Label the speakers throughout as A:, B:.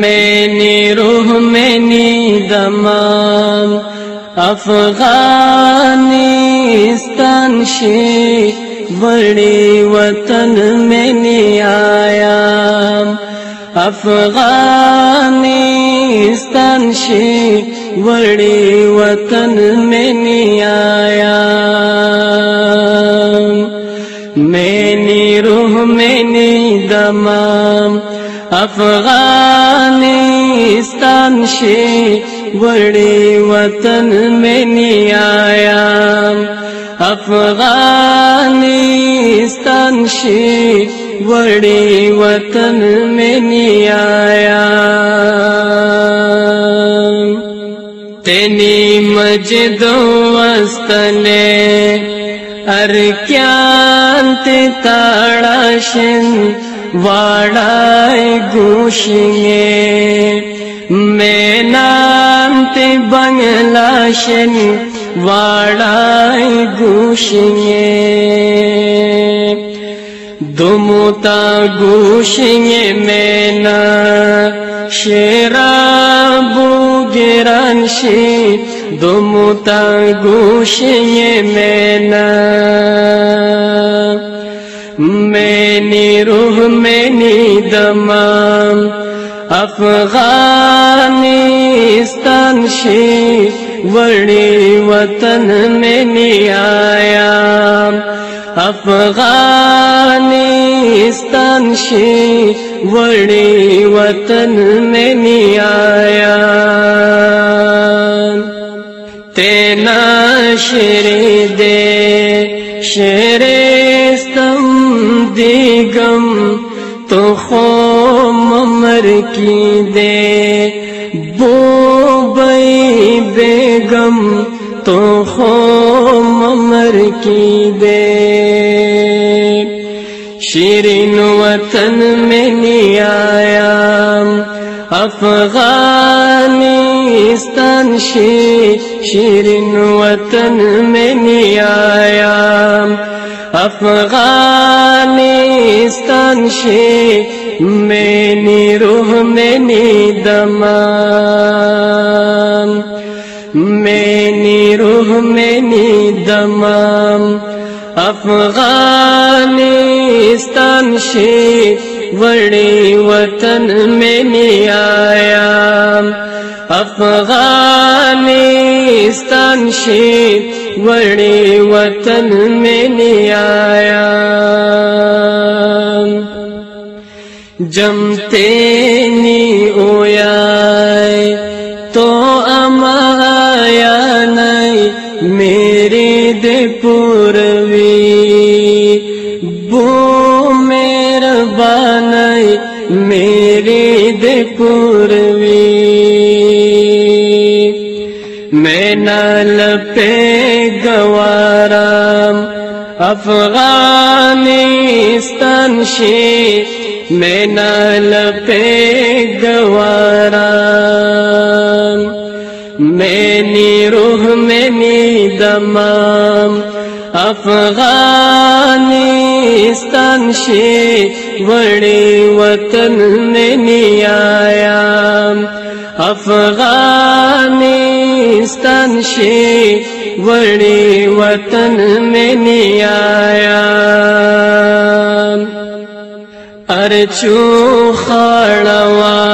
A: मैनी रूह मैनी दमाम अफगानिस्तान शे बड़े वतन मैंने आया अफगानिस्तान शे बड़े वतन मैनी आया मैनी रूह मैनी दमाम افغانستان شي وړي وطن مې نیایم افغانستان شي وړي وطن مې نیایم تني مجد واستلې ارکان ته تاړاشن डा गुशियेनाति बङ्गलाशन वाडाय गुशिये दुमता गुसिे मेना शरा बु गिरंसिमता गुषि मेना روح میں نیدمم افغانستان شی وڑی وطن میں نی آیا افغانستان شی وڑی وطن میں نی آیا تینا شری دے शेरेस्तम दिगम तो खोम अमर की दे बो बई बेगम तो खोम अमर की दे शिरीन वतन में नियाया अफगानिस्तान शे शिरीन वतन में निया افغانستان شي مني روح مني دمام مني روح مني دمام افغانستان شي وڑی وطن مني آیا افغان पाकिस्तान शेर वड़े वतन में नहीं आया जमते नी ओया तो अमाया नहीं मेरे दे पूर्वी बो मेरा बानई मेरे दे पूर्वी زینا لپی گوارم افغانستان شی مینا لپی گوارم مینی روح مینی دمام افغانستان شی وڑی وطن مینی آیام افغانستان شي وړي وطن مني آیا ارچو خړوا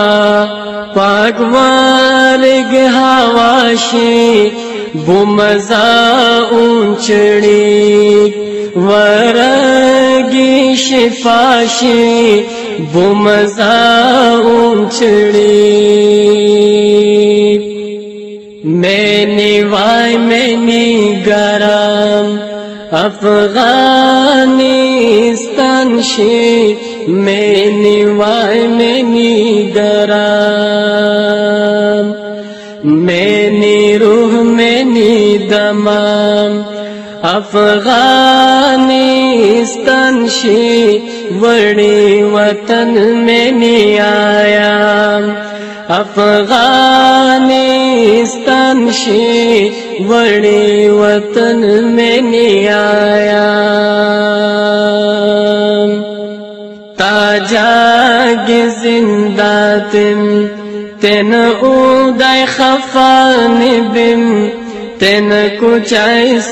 A: پاکوالګ هوا شي بومزا اونچړي ورګي شفاشي بمزاؤں چھڑی میں نے وائے میں نے گرام افغانستان شی میں نے وائے میں نے گرام میں نے روح میں نے دمام افغانستان شی وڑی وطن میں نہیں آیا افغانستان شی وڑی وطن میں نہیں آیا تاجا گی زندہ تم تین اودائے خفان بم تین کچھ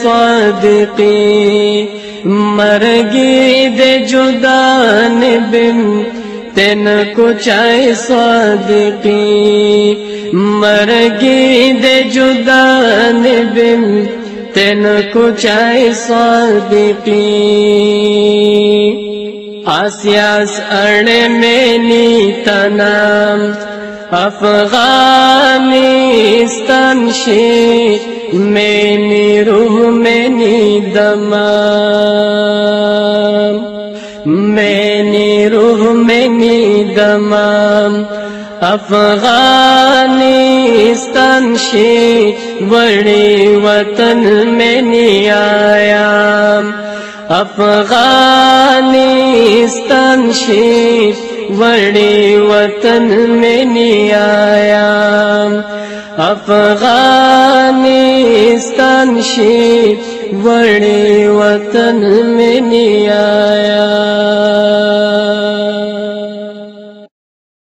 A: صادقی मरगी दे जुदान बिन तेन को कुछ सादकी मरगी दे जुदान बिन तेन कुछ सादकी आसियास अण में नी तना افغانستان شي مینی روح مینی دمام مینی روح مینی دمام افغانستان شي وړي وطن مینی آیا افغانستان شي بڑے وطن میں نہیں آیا افغانستان شی بڑے وطن میں نہیں آیا